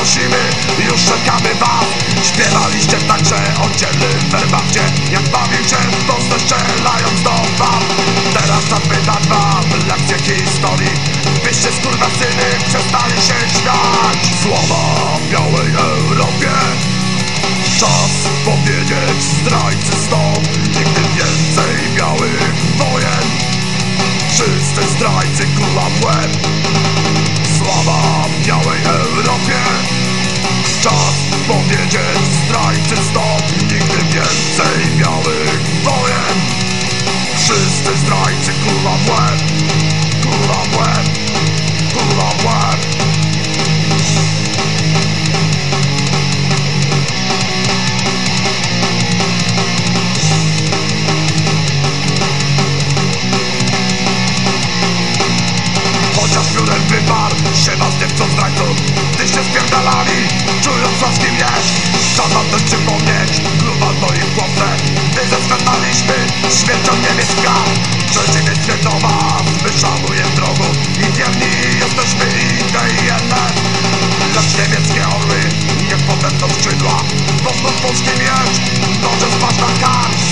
prosimy, już czekamy was. Śpiewaliście także o dzielnym werbachcie Jak bawił się w Polsce strzelając do wam. Teraz wydać wam lekcję historii. Byście skurwysyny przestali miecz Czas wam też przypomnieć, gruba w moim chłopce. Gdy zeswętaliśmy śmiercią niemiecka przeciwieństwie do was, my szanuje drogu I wierni jesteśmy idei jedne. Lecz niemieckie orły niech podepną skrzydła. Wozmą polski miecz, noże spaść na kar